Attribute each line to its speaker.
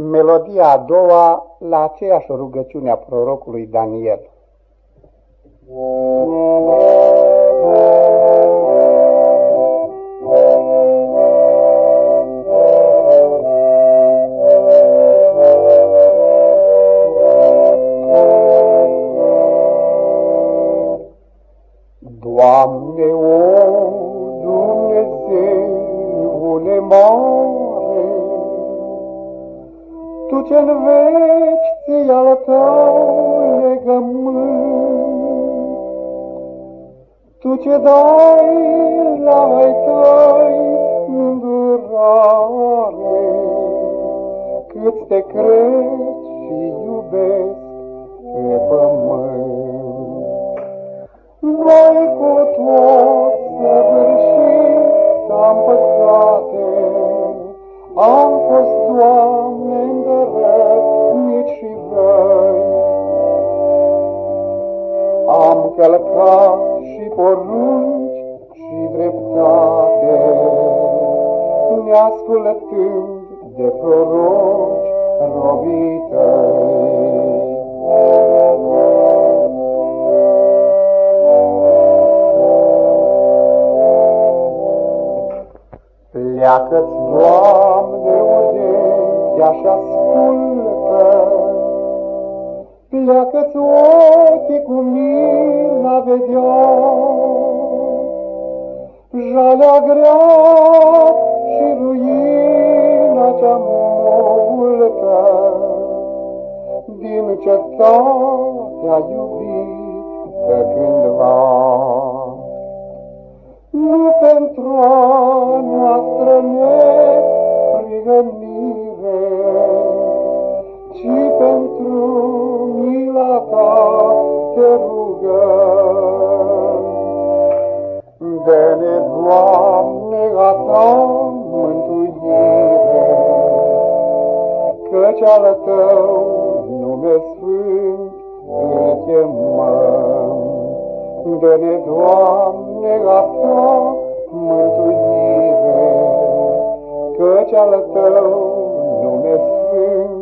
Speaker 1: Melodia a doua la aceeași rugăciune a prorocului Daniel. Doamne, Tu ce-n veci ți al tău legământ, Tu ce dai la ai tăi îndurare, Cât te crezi și iubesc pe pământ. Noi cu tot săvârșit am păcate, am fost, Doamne, Am călcat și porunci și dreptate, neascultând de proroci robii tăi. Pleacă-ți, Doamne, urechea și ascultă, Pleacă-ți ochii cu mine a vedea, Jalea grea și ruina cea multă, Din cetatea iubită cândva. Nu pentru a noastră neprihănire, ci pentru mila ta te rugăm. Dă-ne, Doamne, a ta mântuire, căci al tău nume sfânt îl chemăm. Dă-ne, Doamne, a ta mântuire, căci al tău nume sfânt îl chemăm.